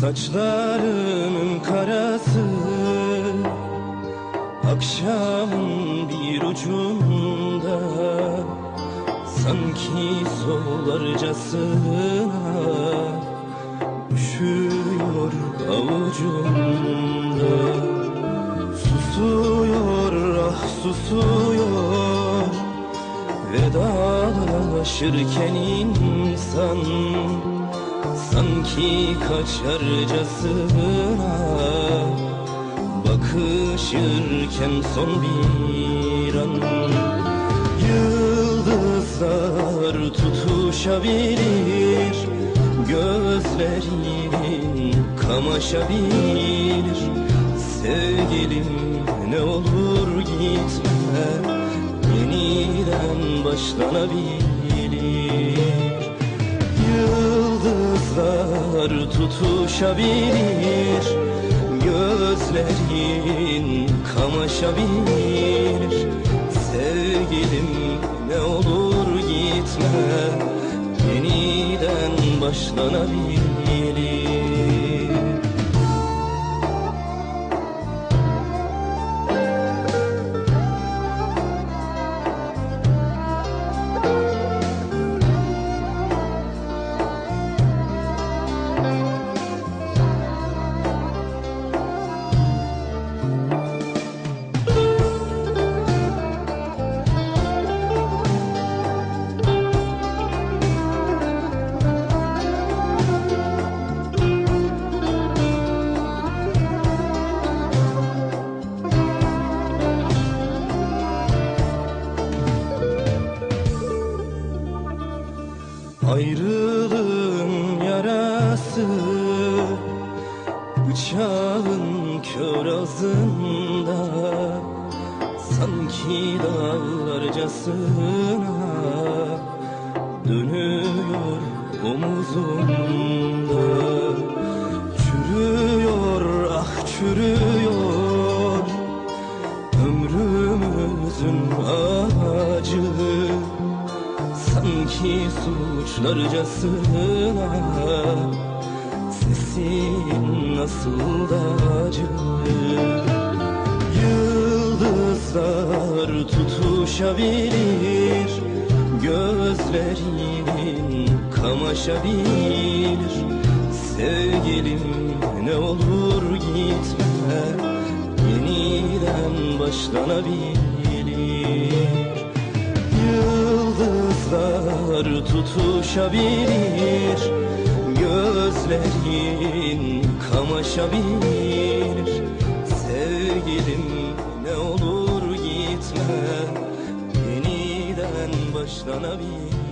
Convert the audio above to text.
Saçlarının karası Akşamın bir ucunda Sanki solarcasına Üşüyor avucumda. Susuyor ah susuyor Vedalaşırken insan Sanki kaçarcasına Bakışırken son bir an. Yıldızlar tutuşabilir Gözlerin kamaşabilir. Sevgilim ne olur gitme Yeniden başlanabilir Yıldızlar tutuşabilir Gözlerin kamaşabilir Sevgilim ne olur gitme Yeniden başlanabilir Ayrılığın yarası Bıçağın kör ağzında Sanki dağlarcasına Dönüyor omuzumda. Çürüyor ah çürüyor Ömrümüzün ağacı Sanki suçlarcasına Sesin nasıl da acı Yıldızlar tutuşabilir Gözlerin kamaşabilir. Sevgilim ne olur gitme Yeniden başlanabilir Yıldızlar tutuşabilir Gözlerin kamaşabilir. Sevgilim ne olur gitme Yeniden başlanabilir